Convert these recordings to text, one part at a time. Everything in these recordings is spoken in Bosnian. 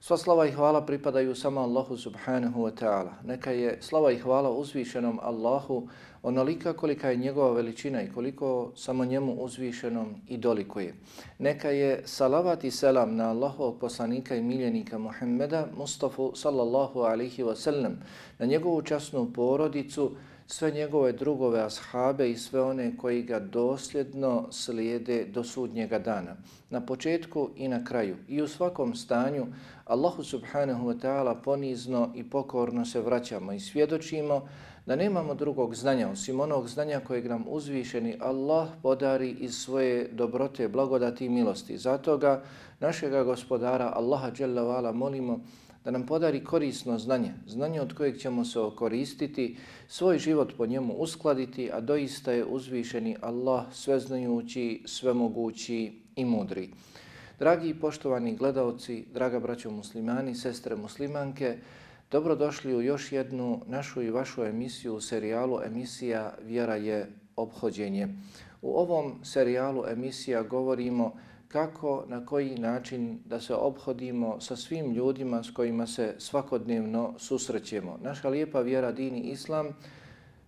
Sva slava i hvala pripadaju samo Allahu subhanahu wa ta'ala. Neka je slava i hvala uzvišenom Allahu onolika kolika je njegova veličina i koliko samo njemu uzvišenom i dolikuje. Neka je salavat i selam na Allahovog poslanika i miljenika Muhammeda Mustafa sallallahu alihi wa sallam, na njegovu časnu porodicu, sve njegove drugove ashabe i sve one koji ga dosljedno slijede do sudnjega dana. Na početku i na kraju i u svakom stanju Allahu subhanahu wa ta'ala ponizno i pokorno se vraćamo i svjedočimo da nemamo drugog znanja osim onog znanja kojeg nam uzvišeni Allah podari iz svoje dobrote, blagodati i milosti. Zato ga našega gospodara Allaha dželle molimo da nam podari korisno znanje, znanje od kojeg ćemo se okoristiti, svoj život po njemu uskladiti, a doista je uzvišeni Allah sveznajući, svemogući i mudri. Dragi i poštovani gledalci, draga braćo muslimani, sestre muslimanke, dobrodošli u još jednu našu i vašu emisiju u serijalu emisija Vjera je obhođenje. U ovom serijalu emisija govorimo kako, na koji način da se obhodimo sa svim ljudima s kojima se svakodnevno susrećemo. Naša lijepa vjera, dini islam,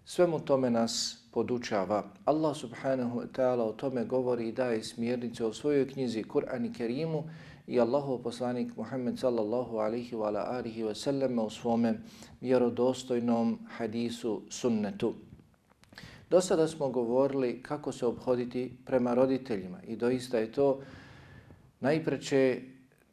svemu tome nas podučava. Allah subhanahu wa ta'ala o tome govori i daje smjernice u svojoj knjizi Kur'an i Kerimu i Allahov poslanik Muhammed sallallahu alihi wa ala alihi wa sallam u svome vjerodostojnom hadisu sunnetu. Do sada smo govorili kako se obhoditi prema roditeljima i doista je to najpreće,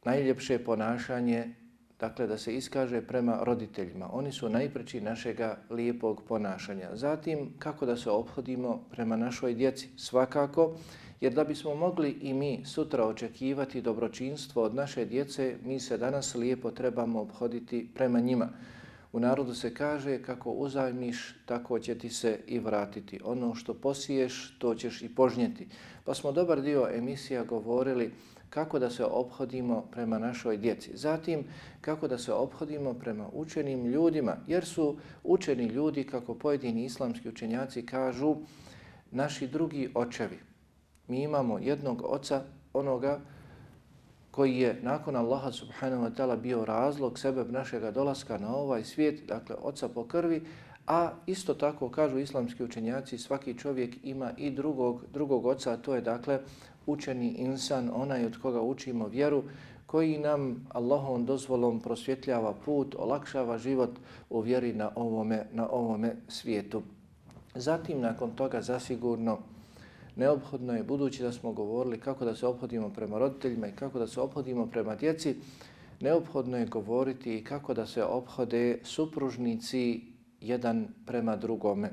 najljepše ponašanje, dakle da se iskaže prema roditeljima. Oni su najpreći našega lijepog ponašanja. Zatim, kako da se obhodimo prema našoj djeci? Svakako, jer da bismo mogli i mi sutra očekivati dobročinstvo od naše djece, mi se danas lijepo trebamo obhoditi prema njima. U narodu se kaže kako uzajmiš, tako će ti se i vratiti. Ono što posiješ, to ćeš i požnjeti. Pa smo dobar dio emisija govorili kako da se obhodimo prema našoj djeci. Zatim, kako da se obhodimo prema učenim ljudima, jer su učeni ljudi, kako pojedini islamski učenjaci kažu, naši drugi očevi. Mi imamo jednog oca, onoga koji je nakon Allaha subhanahu wa ta'ala bio razlog sebe našega dolaska na ovaj svijet, dakle oca po krvi, a isto tako kažu islamski učenjaci, svaki čovjek ima i drugog, drugog oca, a to je dakle učeni insan, onaj od koga učimo vjeru, koji nam Allahom dozvolom prosvjetljava put, olakšava život u vjeri na ovome, na ovome svijetu. Zatim, nakon toga, zasigurno, neophodno je, budući da smo govorili kako da se obhodimo prema roditeljima i kako da se obhodimo prema djeci, neophodno je govoriti i kako da se obhode supružnici jedan prema drugome.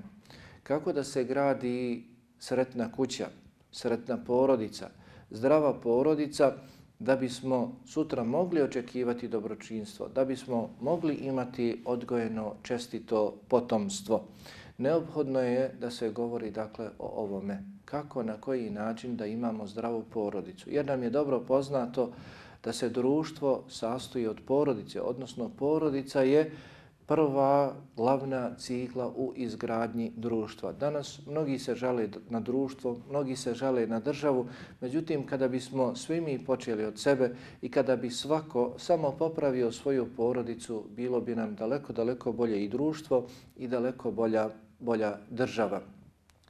Kako da se gradi sretna kuća, sretna porodica, zdrava porodica, da bismo sutra mogli očekivati dobročinstvo, da bismo mogli imati odgojeno čestito potomstvo. Neophodno je da se govori dakle o ovome kako, na koji način da imamo zdravu porodicu. Jer nam je dobro poznato da se društvo sastoji od porodice, odnosno porodica je prva glavna cigla u izgradnji društva. Danas mnogi se žale na društvo, mnogi se žale na državu, međutim kada bismo svi mi počeli od sebe i kada bi svako samo popravio svoju porodicu, bilo bi nam daleko, daleko bolje i društvo i daleko bolja, bolja država.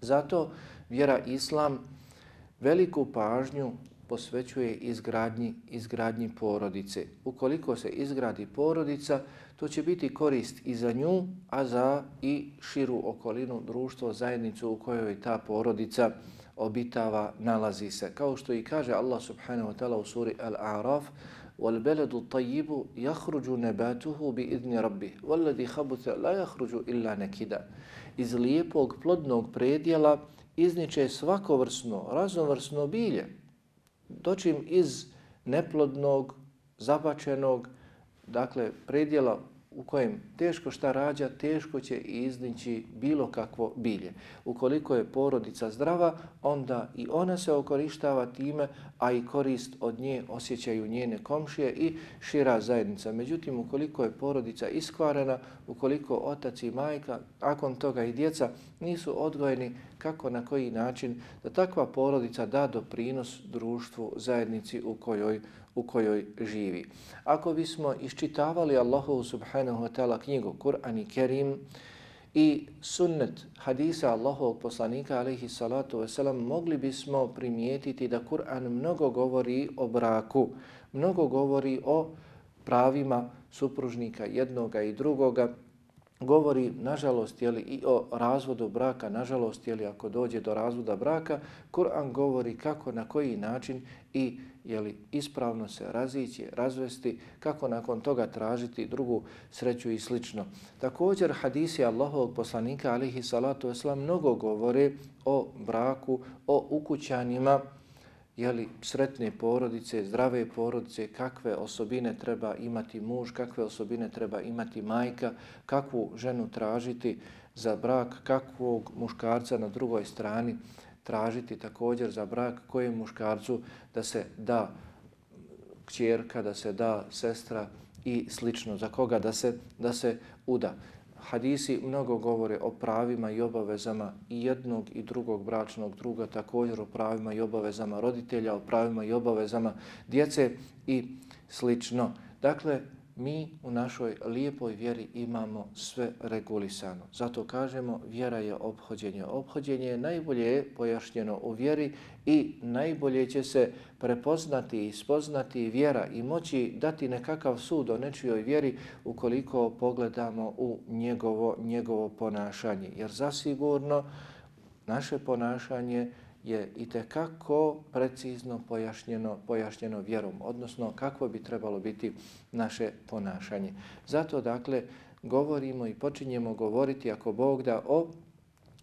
Zato vjera Islam veliku pažnju posvećuje izgradnji, izgradnji porodice. Ukoliko se izgradi porodica, to će biti korist i za nju, a za i širu okolinu, društvo, zajednicu u kojoj ta porodica obitava, nalazi se. Kao što i kaže Allah subhanahu wa ta'ala u suri Al-A'raf, وَالْبَلَدُ الطَّيِّبُ يَخْرُجُ نَبَاتُهُ بِإِذْنِ رَبِّهِ وَالَّذِي خَبُثَ لَا يَخْرُجُ إِلَّا نَكِدًا Iz lijepog plodnog predjela izniče svakovrsno, raznovrsno bilje, dočim iz neplodnog, zabačenog, dakle, predjela u kojem teško šta rađa, teško će iznići bilo kakvo bilje. Ukoliko je porodica zdrava, onda i ona se okorištava time, a i korist od nje osjećaju njene komšije i šira zajednica. Međutim, ukoliko je porodica iskvarena, ukoliko otac i majka, akon toga i djeca nisu odgojeni kako na koji način da takva porodica da doprinos društvu, zajednici u kojoj u kojoj živi. Ako bismo iščitavali Allahu subhanahu wa ta'ala knjigu Kur'an i Kerim i sunnet hadisa Allahovog poslanika alaihi salatu wasalam, mogli bismo primijetiti da Kur'an mnogo govori o braku, mnogo govori o pravima supružnika jednoga i drugoga, govori, nažalost, jeli, i o razvodu braka, nažalost, jeli, ako dođe do razvoda braka, Kur'an govori kako, na koji način i jeli, ispravno se razići, razvesti, kako nakon toga tražiti drugu sreću i slično. Također, hadisi Allahovog poslanika, alihi salatu eslam, mnogo govore o braku, o ukućanima, jeli, sretne porodice, zdrave porodice, kakve osobine treba imati muž, kakve osobine treba imati majka, kakvu ženu tražiti za brak, kakvog muškarca na drugoj strani tražiti također za brak, kojem muškarcu da se da kćerka, da se da sestra i slično, za koga da se, da se uda hadisi mnogo govore o pravima i obavezama i jednog i drugog bračnog druga, također o pravima i obavezama roditelja, o pravima i obavezama djece i slično. Dakle, mi u našoj lijepoj vjeri imamo sve regulisano. Zato kažemo vjera je obhođenje. Obhođenje je najbolje pojašnjeno u vjeri i najbolje će se prepoznati i spoznati vjera i moći dati nekakav sud o nečijoj vjeri ukoliko pogledamo u njegovo, njegovo ponašanje. Jer zasigurno naše ponašanje je i kako precizno pojašnjeno, pojašnjeno vjerom, odnosno kako bi trebalo biti naše ponašanje. Zato, dakle, govorimo i počinjemo govoriti, ako Bog da, o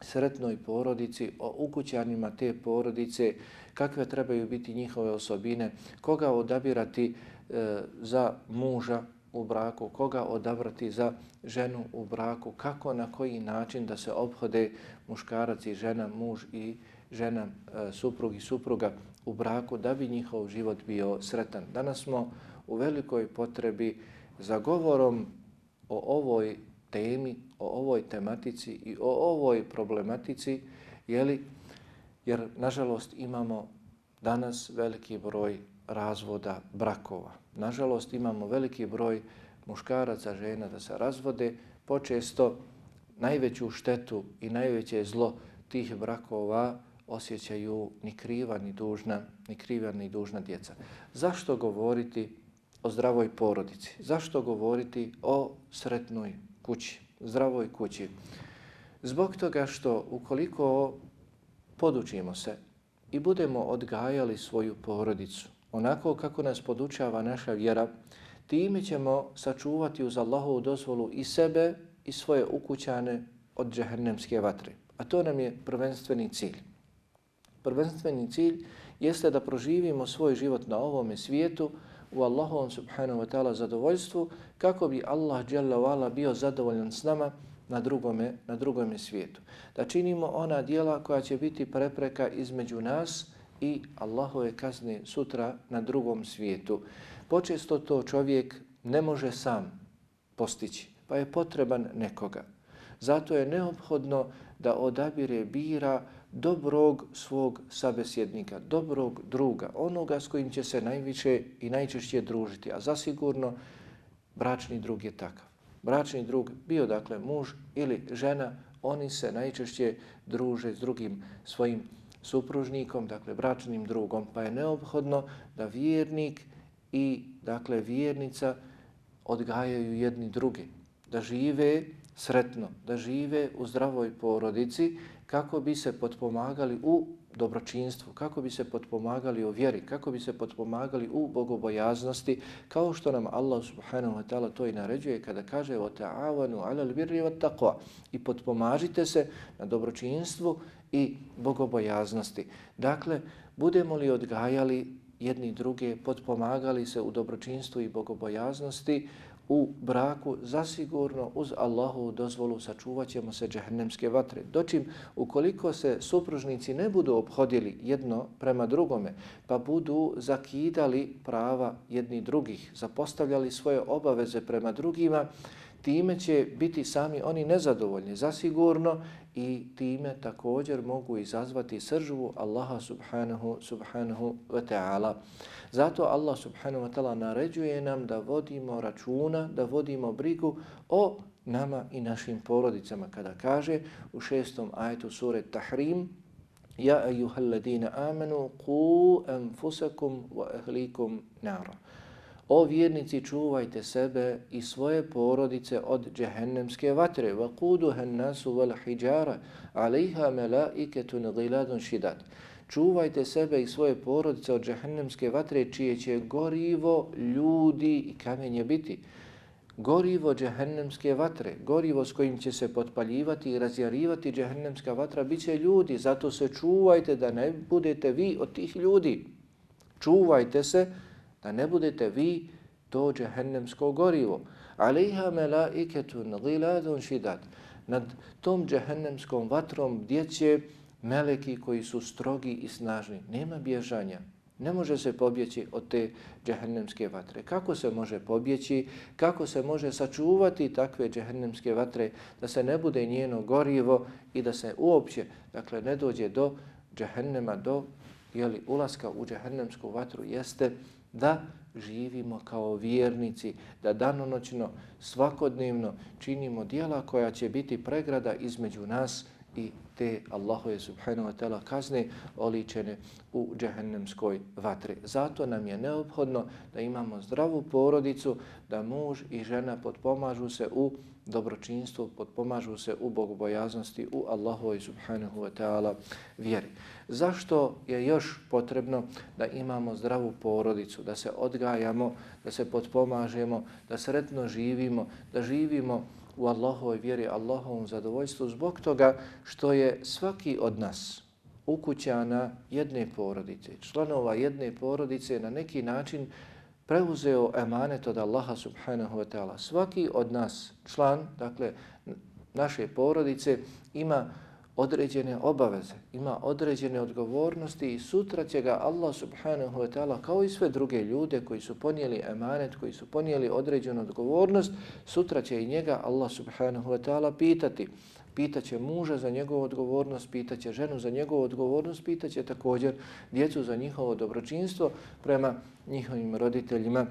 sretnoj porodici, o ukućanima te porodice, kakve trebaju biti njihove osobine, koga odabirati e, za muža u braku, koga odabrati za ženu u braku, kako, na koji način da se obhode muškarac i žena, muž i žena, žena, e, suprug i supruga u braku da bi njihov život bio sretan. Danas smo u velikoj potrebi za govorom o ovoj temi, o ovoj tematici i o ovoj problematici, jeli, jer nažalost imamo danas veliki broj razvoda brakova. Nažalost imamo veliki broj muškaraca, žena da se razvode, počesto najveću štetu i najveće zlo tih brakova osjećaju ni kriva, ni dužna, ni kriva, ni dužna djeca. Zašto govoriti o zdravoj porodici? Zašto govoriti o sretnoj kući, zdravoj kući? Zbog toga što ukoliko podučimo se i budemo odgajali svoju porodicu onako kako nas podučava naša vjera, time ćemo sačuvati uz Allahovu dozvolu i sebe i svoje ukućane od džehennemske vatre. A to nam je prvenstveni cilj prvenstveni cilj jeste da proživimo svoj život na ovome svijetu u Allahovom subhanahu wa ta'ala zadovoljstvu kako bi Allah dželle bio zadovoljan s nama na drugome, na drugome svijetu. Da činimo ona dijela koja će biti prepreka između nas i Allahove kazne sutra na drugom svijetu. Počesto to čovjek ne može sam postići, pa je potreban nekoga. Zato je neophodno da odabire bira dobrog svog sabesjednika, dobrog druga, onoga s kojim će se najviše i najčešće družiti, a zasigurno bračni drug je takav. Bračni drug, bio dakle muž ili žena, oni se najčešće druže s drugim svojim supružnikom, dakle bračnim drugom, pa je neophodno da vjernik i dakle vjernica odgajaju jedni drugi, da žive sretno, da žive u zdravoj porodici kako bi se potpomagali u dobročinstvu, kako bi se potpomagali u vjeri, kako bi se potpomagali u bogobojaznosti, kao što nam Allah subhanahu wa ta'ala to i naređuje kada kaže o ta'avanu ala birri wa taqwa i potpomažite se na dobročinstvu i bogobojaznosti. Dakle, budemo li odgajali jedni druge, potpomagali se u dobročinstvu i bogobojaznosti, u braku, zasigurno uz Allahu dozvolu sačuvat ćemo se džahnemske vatre. Dočim, ukoliko se supružnici ne budu obhodili jedno prema drugome, pa budu zakidali prava jedni drugih, zapostavljali svoje obaveze prema drugima, time će biti sami oni nezadovoljni zasigurno i time također mogu izazvati sržvu Allaha subhanahu, subhanahu wa ta'ala. Zato Allah subhanahu wa ta'ala naređuje nam da vodimo računa, da vodimo brigu o nama i našim porodicama. Kada kaže u šestom ajetu sure Tahrim, Ja ejuhalladina amanu, ku anfusakum wa ahlikum nara. O vjernici, čuvajte sebe i svoje porodice od džehennemske vatre. Va النَّاسُ وَالْحِجَارَ عَلَيْهَا مَلَائِكَةٌ غِلَادٌ شِدَدٌ. Čuvajte sebe i svoje porodice od džehennemske vatre, čije će gorivo ljudi i kamenje biti. Gorivo džehennemske vatre, gorivo s kojim će se potpaljivati i razjarivati džehennemska vatra, bit će ljudi. Zato se čuvajte da ne budete vi od tih ljudi. Čuvajte se da ne budete vi to džehennemsko gorivo. Alejha melaiketun giladun šidat. Nad tom džehennemskom vatrom djeće meleki koji su strogi i snažni. Nema bježanja. Ne može se pobjeći od te džehennemske vatre. Kako se može pobjeći? Kako se može sačuvati takve džehennemske vatre da se ne bude njeno gorivo i da se uopće dakle, ne dođe do džehennema, do jeli, ulaska u džehennemsku vatru jeste da živimo kao vjernici, da danonoćno, svakodnevno činimo dijela koja će biti pregrada između nas i te Allahove subhanahu wa ta'ala kazne oličene u džehennemskoj vatri. Zato nam je neophodno da imamo zdravu porodicu, da muž i žena potpomažu se u dobročinstvu, potpomažu se u bogobojaznosti u Allahove subhanahu wa ta'ala vjeri. Zašto je još potrebno da imamo zdravu porodicu, da se odgajamo, da se potpomažemo, da sretno živimo, da živimo u Allahovoj vjeri, Allahovom zadovoljstvu, zbog toga što je svaki od nas ukućana jedne porodice, članova jedne porodice na neki način preuzeo emanet od Allaha subhanahu wa ta'ala. Svaki od nas, član, dakle, naše porodice, ima određene obaveze, ima određene odgovornosti i sutra će ga Allah subhanahu wa ta'ala kao i sve druge ljude koji su ponijeli emanet, koji su ponijeli određenu odgovornost, sutra će i njega Allah subhanahu wa ta'ala pitati. Pitaće muža za njegovu odgovornost, pitaće ženu za njegovu odgovornost, pitaće također djecu za njihovo dobročinstvo prema njihovim roditeljima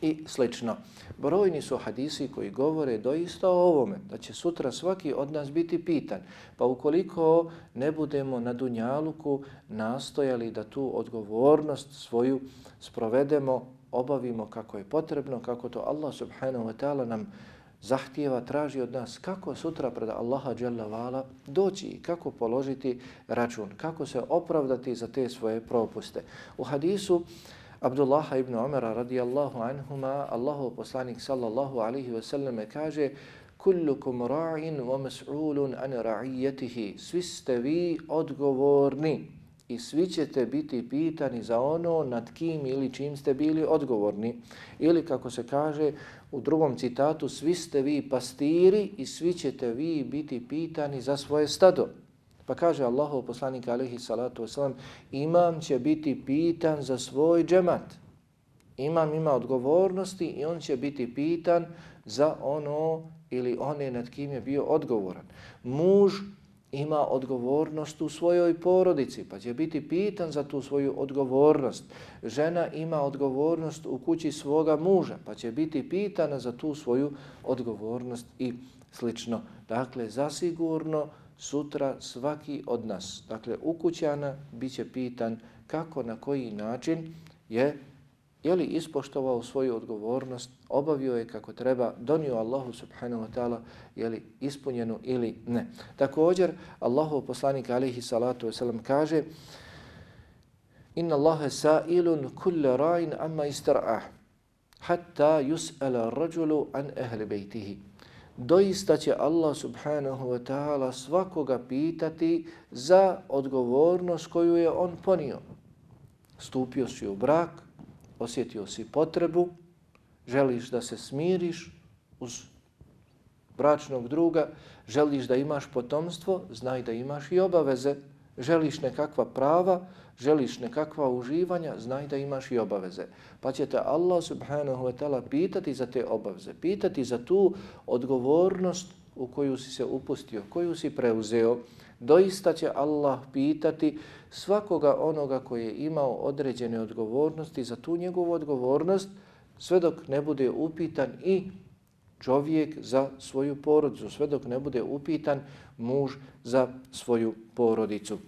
i slično. Brojni su hadisi koji govore doista o ovome, da će sutra svaki od nas biti pitan. Pa ukoliko ne budemo na Dunjaluku nastojali da tu odgovornost svoju sprovedemo, obavimo kako je potrebno, kako to Allah subhanahu wa ta'ala nam zahtijeva, traži od nas kako sutra pred Allaha Jalla vala doći i kako položiti račun, kako se opravdati za te svoje propuste. U hadisu Abdullah ibn Omera radijallahu anhuma, Allahu poslanik sallallahu alaihi ve selleme kaže Kullukum ra'in wa mas'ulun an ra'iyatihi. Svi ste vi odgovorni i svi ćete biti pitani za ono nad kim ili čim ste bili odgovorni. Ili kako se kaže u drugom citatu, svi ste vi pastiri i svi ćete vi biti pitani za svoje stado. Pa kaže Allahov poslanik alaihi salatu wasalam, imam će biti pitan za svoj džemat. Imam ima odgovornosti i on će biti pitan za ono ili one nad kim je bio odgovoran. Muž ima odgovornost u svojoj porodici, pa će biti pitan za tu svoju odgovornost. Žena ima odgovornost u kući svoga muža, pa će biti pitana za tu svoju odgovornost i slično. Dakle, zasigurno sutra svaki od nas, dakle ukućana, bit će pitan kako, na koji način je je li ispoštovao svoju odgovornost, obavio je kako treba, donio Allahu subhanahu wa ta'ala, je li ispunjenu ili ne. Također, Allahu poslanik alihi salatu wasalam kaže Inna Allahe sa'ilun kulle ra'in amma istar'ah hatta yus'ala rajulu an ehli bejtihi doista će Allah subhanahu wa ta'ala svakoga pitati za odgovornost koju je on ponio. Stupio si u brak, osjetio si potrebu, želiš da se smiriš uz bračnog druga, želiš da imaš potomstvo, znaj da imaš i obaveze, želiš nekakva prava, želiš nekakva uživanja, znaj da imaš i obaveze. Pa će te Allah subhanahu wa ta'ala pitati za te obaveze, pitati za tu odgovornost u koju si se upustio, koju si preuzeo. Doista će Allah pitati svakoga onoga koji je imao određene odgovornosti za tu njegovu odgovornost, sve dok ne bude upitan i čovjek za svoju porodicu, sve dok ne bude upitan muž za svoju porodicu.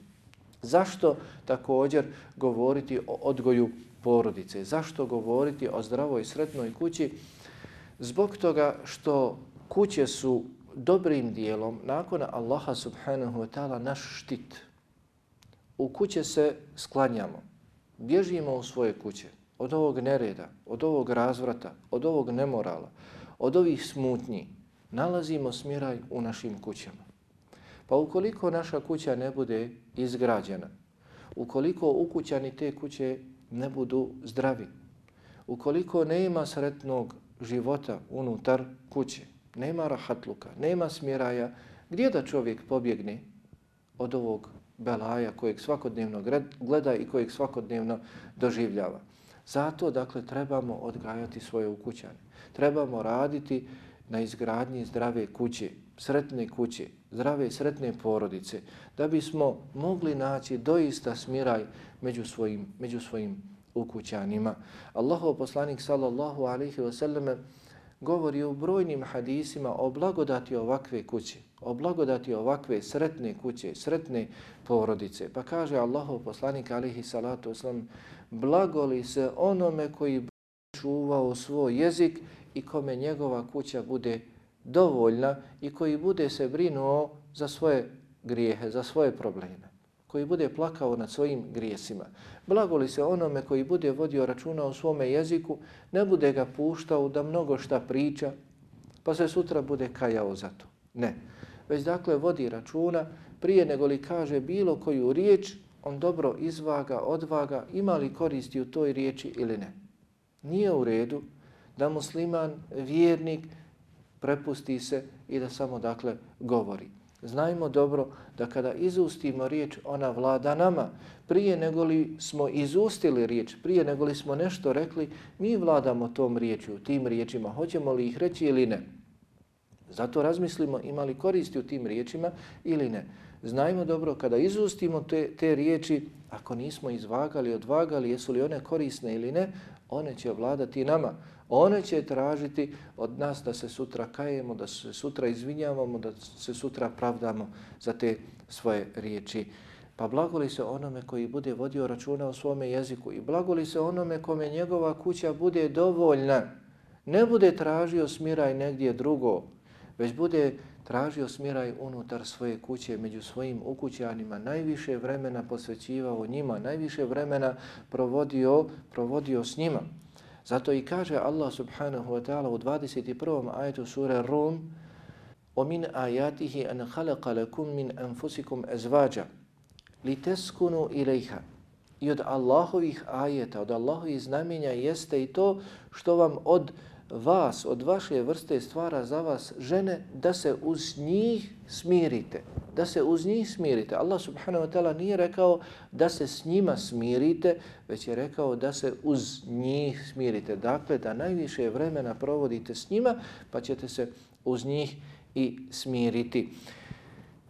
Zašto također govoriti o odgoju porodice? Zašto govoriti o zdravoj sretnoj kući? Zbog toga što kuće su dobrim dijelom nakon Allaha subhanahu wa ta'ala naš štit. U kuće se sklanjamo, bježimo u svoje kuće od ovog nereda, od ovog razvrata, od ovog nemorala, od ovih smutnji. Nalazimo smiraj u našim kućama. Pa ukoliko naša kuća ne bude izgrađena, ukoliko ukućani te kuće ne budu zdravi, ukoliko ne ima sretnog života unutar kuće, nema rahatluka, nema smjeraja, gdje da čovjek pobjegne od ovog belaja kojeg svakodnevno gleda i kojeg svakodnevno doživljava. Zato, dakle, trebamo odgajati svoje ukućane. Trebamo raditi na izgradnji zdrave kuće, sretne kuće, zdrave i sretne porodice, da bismo mogli naći doista smiraj među svojim, među svojim ukućanima. Allahov poslanik sallallahu alaihi wa sallam govori u brojnim hadisima o blagodati ovakve kuće, o blagodati ovakve sretne kuće, sretne porodice. Pa kaže Allahov poslanik alaihi salatu wasallam, blagoli se onome koji čuvao svoj jezik i kome njegova kuća bude dovoljna i koji bude se brinuo za svoje grijehe, za svoje probleme, koji bude plakao nad svojim grijesima. Blagoli se onome koji bude vodio računa o svome jeziku, ne bude ga puštao da mnogo šta priča, pa se sutra bude kajao za to. Ne. Već dakle vodi računa prije nego li kaže bilo koju riječ, on dobro izvaga, odvaga, ima li koristi u toj riječi ili ne. Nije u redu da musliman, vjernik, prepusti se i da samo dakle govori. Znajmo dobro da kada izustimo riječ, ona vlada nama. Prije nego li smo izustili riječ, prije nego li smo nešto rekli, mi vladamo tom riječju, tim riječima. Hoćemo li ih reći ili ne? Zato razmislimo ima li koristi u tim riječima ili ne. Znajmo dobro, kada izustimo te, te riječi, ako nismo izvagali, odvagali, jesu li one korisne ili ne, one će vladati nama. One će tražiti od nas da se sutra kajemo, da se sutra izvinjavamo, da se sutra pravdamo za te svoje riječi. Pa blagoli se onome koji bude vodio računa o svome jeziku i blagoli se onome kome njegova kuća bude dovoljna. Ne bude tražio smiraj negdje drugo, već bude tražio smiraj unutar svoje kuće među svojim ukućanima, najviše vremena posvećivao njima, najviše vremena provodio, provodio s njima. Zato i kaže Allah subhanahu wa ta'ala u 21. ajetu sure Rum وَمِنْ آيَاتِهِ أَنْ خَلَقَ لَكُمْ مِنْ أَنْفُسِكُمْ أَزْوَاجًا لِتَسْكُنُوا إِلَيْهَا I od Allahovih ajeta, od Allahovih znamenja jeste i to što vam od vas, od vaše vrste stvara za vas žene da se uz njih smirite. Da se uz njih smirite. Allah subhanahu wa ta'ala nije rekao da se s njima smirite, već je rekao da se uz njih smirite. Dakle, da najviše vremena provodite s njima, pa ćete se uz njih i smiriti.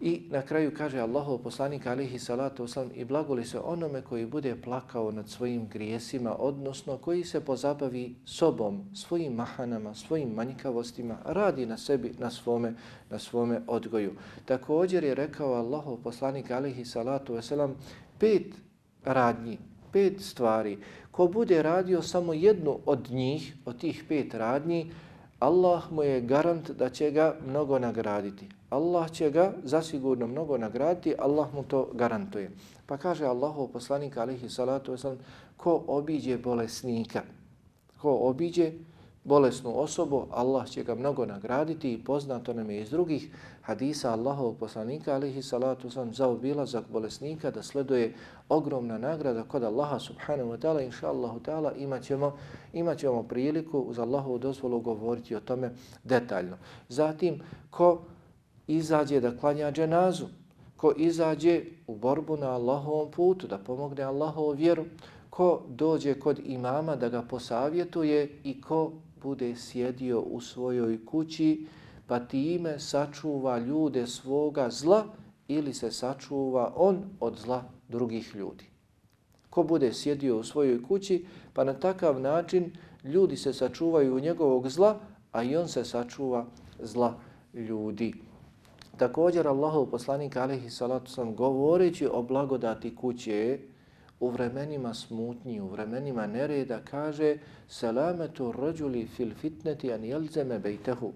I na kraju kaže Allahov poslanik alihi salatu wasalam i blagoli se onome koji bude plakao nad svojim grijesima, odnosno koji se pozabavi sobom, svojim mahanama, svojim manjkavostima, radi na sebi, na svome, na svome odgoju. Također je rekao Allahov poslanik alihi salatu wasalam pet radnji, pet stvari. Ko bude radio samo jednu od njih, od tih pet radnji, Allah mu je garant da će ga mnogo nagraditi. Allah će ga zasigurno mnogo nagraditi, Allah mu to garantuje. Pa kaže Allahov poslanik alihi salatu wasalam, ko obiđe bolesnika, ko obiđe bolesnu osobu, Allah će ga mnogo nagraditi i poznato nam je iz drugih hadisa Allahovog poslanika, alihi salatu sam za obilazak bolesnika da sleduje ogromna nagrada kod Allaha subhanahu wa ta'ala, inša Allahu ta'ala, imat ćemo, imat ćemo priliku uz Allahovu dozvolu govoriti o tome detaljno. Zatim, ko izađe da klanja dženazu, ko izađe u borbu na Allahovom putu, da pomogne Allahovu vjeru, ko dođe kod imama da ga posavjetuje i ko bude sjedio u svojoj kući pa time sačuva ljude svoga zla ili se sačuva on od zla drugih ljudi. Ko bude sjedio u svojoj kući pa na takav način ljudi se sačuvaju u njegovog zla, a i on se sačuva zla ljudi. Također Allahov poslanik alejhi salatu sam govoreći o blagodati kuće u vremenima smutnji, u vremenima nereda kaže selametu rajuli fil fitneti an yalzama bejtehu.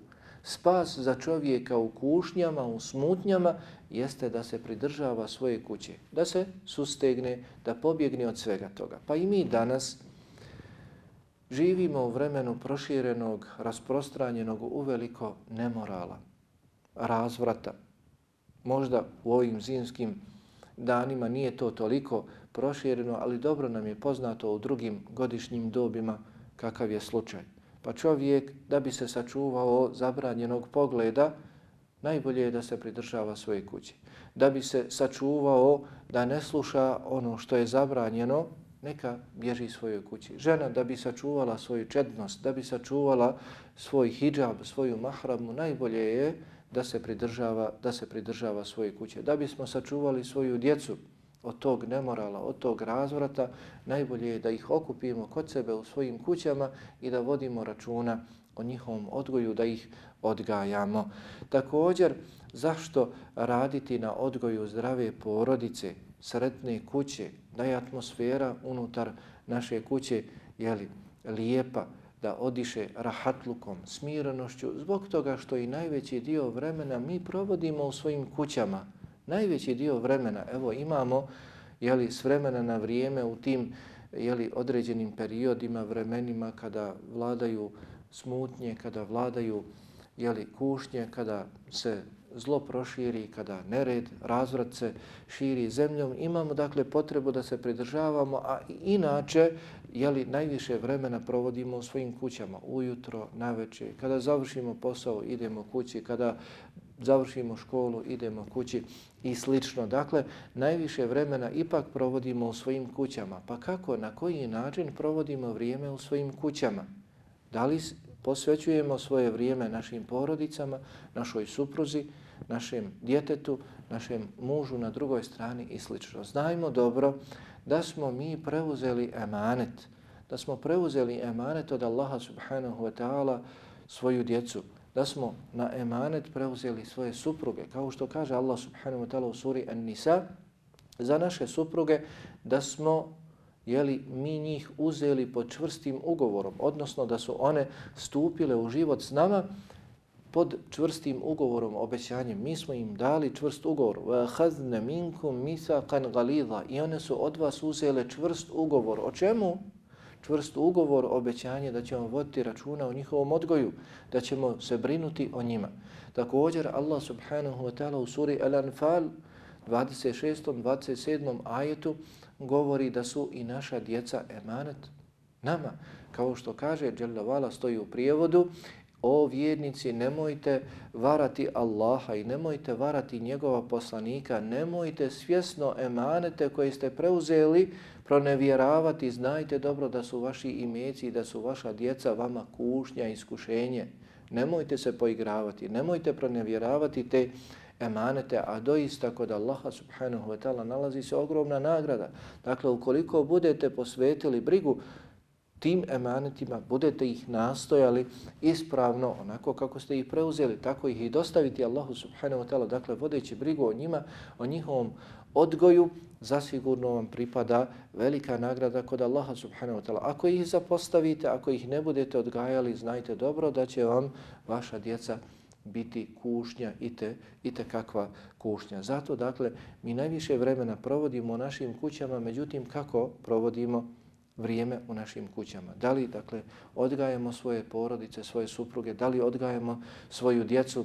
Spas za čovjeka u kušnjama, u smutnjama jeste da se pridržava svoje kuće, da se sustegne, da pobjegne od svega toga. Pa i mi danas živimo u vremenu proširenog, rasprostranjenog uveliko nemorala, razvrata. Možda u ovim zimskim danima nije to toliko prošireno, ali dobro nam je poznato u drugim godišnjim dobima kakav je slučaj. Pa čovjek, da bi se sačuvao zabranjenog pogleda, najbolje je da se pridržava svoje kuće. Da bi se sačuvao da ne sluša ono što je zabranjeno, neka bježi svojoj kući. Žena da bi sačuvala svoju čednost, da bi sačuvala svoj hijab, svoju mahramu, najbolje je da se pridržava, da se pridržava svoje kuće. Da bismo sačuvali svoju djecu od tog nemorala, od tog razvrata, najbolje je da ih okupimo kod sebe u svojim kućama i da vodimo računa o njihovom odgoju, da ih odgajamo. Također, zašto raditi na odgoju zdrave porodice, sretne kuće, da je atmosfera unutar naše kuće jeli, lijepa, da odiše rahatlukom, smirenošću, zbog toga što i najveći dio vremena mi provodimo u svojim kućama. Najveći dio vremena, evo imamo jeli, s vremena na vrijeme u tim jeli, određenim periodima, vremenima kada vladaju smutnje, kada vladaju jeli, kušnje, kada se zlo proširi, kada nered, razvrat se širi zemljom, imamo dakle potrebu da se pridržavamo, a inače jeli, najviše vremena provodimo u svojim kućama, ujutro, naveče, kada završimo posao, idemo kući, kada završimo školu, idemo kući i slično. Dakle, najviše vremena ipak provodimo u svojim kućama. Pa kako, na koji način provodimo vrijeme u svojim kućama? Da li posvećujemo svoje vrijeme našim porodicama, našoj supruzi, našem djetetu, našem mužu na drugoj strani i slično. Znajmo dobro da smo mi preuzeli emanet, da smo preuzeli emanet od Allaha subhanahu wa ta'ala svoju djecu, da smo na emanet preuzeli svoje supruge, kao što kaže Allah subhanahu wa ta'ala u suri An-Nisa, za naše supruge da smo jeli, mi njih uzeli pod čvrstim ugovorom, odnosno da su one stupile u život s nama pod čvrstim ugovorom, obećanjem. Mi smo im dali čvrst ugovor. وَهَذْنَ مِنْكُمْ مِسَقًا غَلِيظًا I one su od vas uzele čvrst ugovor. O čemu? Čvrst ugovor, obećanje da ćemo voditi računa o njihovom odgoju, da ćemo se brinuti o njima. Također Allah subhanahu wa ta'ala u suri Al-Anfal 26. 27. ajetu govori da su i naša djeca emanet nama. Kao što kaže, Jalla stoji u prijevodu, o vjernici, nemojte varati Allaha i nemojte varati njegova poslanika, nemojte svjesno emanete koje ste preuzeli pronevjeravati, znajte dobro da su vaši imeci i da su vaša djeca vama kušnja, iskušenje. Nemojte se poigravati, nemojte pronevjeravati te emanete, a doista kod Allaha subhanahu wa ta'ala nalazi se ogromna nagrada. Dakle, ukoliko budete posvetili brigu tim emanetima, budete ih nastojali ispravno, onako kako ste ih preuzeli, tako ih i dostaviti Allahu subhanahu wa ta'ala, dakle, vodeći brigu o njima, o njihovom odgoju, zasigurno vam pripada velika nagrada kod Allaha subhanahu wa ta'ala. Ako ih zapostavite, ako ih ne budete odgajali, znajte dobro da će vam vaša djeca biti kušnja i te, i te kakva kušnja. Zato, dakle, mi najviše vremena provodimo u našim kućama, međutim, kako provodimo vrijeme u našim kućama. Da li, dakle, odgajamo svoje porodice, svoje supruge, da li odgajamo svoju djecu,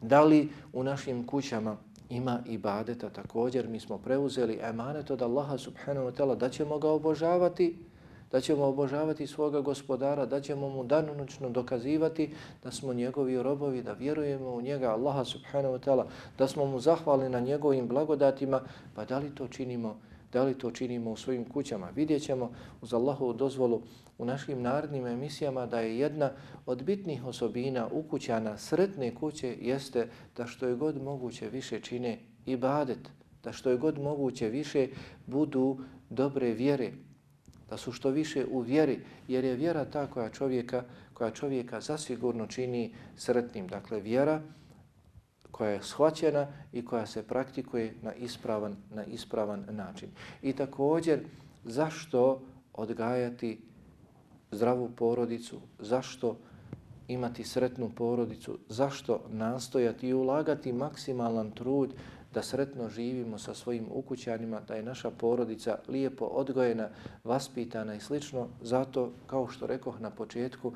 da li u našim kućama ima ibadeta također. Mi smo preuzeli emanet od Allaha subhanahu wa ta'ala da ćemo ga obožavati, da ćemo obožavati svoga gospodara, da ćemo mu danonočno dokazivati da smo njegovi robovi, da vjerujemo u njega, Allaha subhanahu wa ta'ala, da smo mu zahvalni na njegovim blagodatima, pa da li to činimo da li to činimo u svojim kućama. Vidjet ćemo uz Allahovu dozvolu u našim narodnim emisijama da je jedna od bitnih osobina ukućana sretne kuće jeste da što je god moguće više čine ibadet, da što je god moguće više budu dobre vjere, da su što više u vjeri, jer je vjera ta koja čovjeka, koja čovjeka zasigurno čini sretnim. Dakle, vjera koja je shvaćena i koja se praktikuje na ispravan, na ispravan način. I također, zašto odgajati zdravu porodicu, zašto imati sretnu porodicu, zašto nastojati i ulagati maksimalan trud da sretno živimo sa svojim ukućanima, da je naša porodica lijepo odgojena, vaspitana i slično. Zato, kao što rekoh na početku,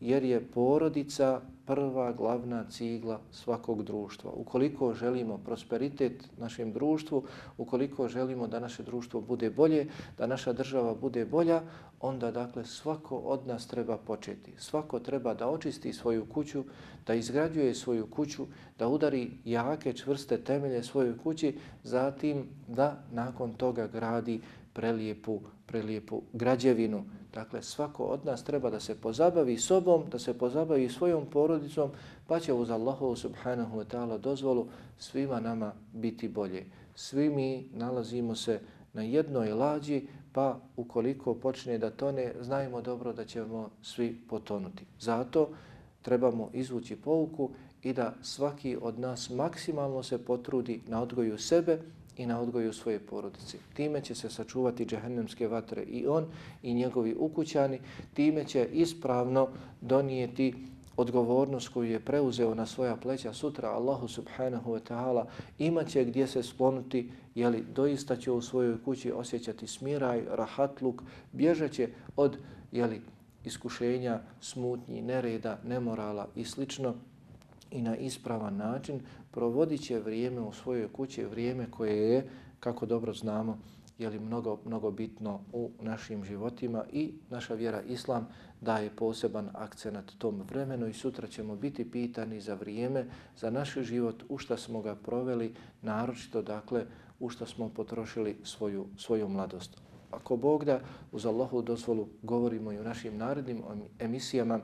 jer je porodica prva glavna cigla svakog društva. Ukoliko želimo prosperitet našem društvu, ukoliko želimo da naše društvo bude bolje, da naša država bude bolja, onda dakle svako od nas treba početi. Svako treba da očisti svoju kuću, da izgrađuje svoju kuću, da udari jake, čvrste temelje svojoj kući, zatim da nakon toga gradi prelijepu, prelijepu građevinu. Dakle, svako od nas treba da se pozabavi sobom, da se pozabavi svojom porodicom, pa će uz Allahovu subhanahu wa ta'ala dozvolu svima nama biti bolje. Svi mi nalazimo se na jednoj lađi, pa ukoliko počne da tone, znajmo dobro da ćemo svi potonuti. Zato trebamo izvući pouku i da svaki od nas maksimalno se potrudi na odgoju sebe i na odgoju svoje porodice. Time će se sačuvati džehennemske vatre i on i njegovi ukućani, time će ispravno donijeti odgovornost koju je preuzeo na svoja pleća. Sutra Allahu subhanahu wa ta'ala imaće gdje se sklonuti, jeli doista će u svojoj kući osjećati smiraj, rahatluk, bježeće od jeli, iskušenja, smutnji, nereda, nemorala i slično i na ispravan način provodit će vrijeme u svojoj kući, vrijeme koje je, kako dobro znamo, je li mnogo, mnogo bitno u našim životima i naša vjera Islam daje poseban akcenat tom vremenu i sutra ćemo biti pitani za vrijeme, za naš život, u šta smo ga proveli, naročito dakle u šta smo potrošili svoju, svoju mladost. Ako Bog da, uz Allahu dozvolu govorimo i u našim narednim emisijama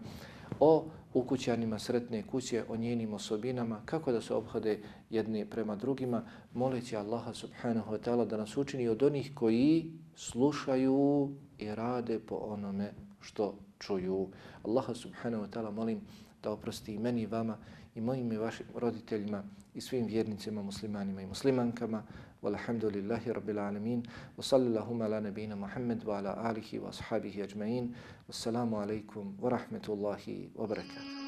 o ukućanima sretne kuće, o njenim osobinama, kako da se obhode jedni prema drugima, moleći Allaha subhanahu wa ta'ala da nas učini od onih koji slušaju i rade po onome što čuju. Allaha subhanahu wa ta'ala molim da oprosti i meni i vama i mojim i vašim roditeljima i svim vjernicima, muslimanima i muslimankama. Walhamdulillahi rabbil alamin. Wa sallallahu ala nabina Muhammad wa ala alihi wa ashabihi ajma'in. Wassalamu alaikum wa rahmatullahi wa barakatuh.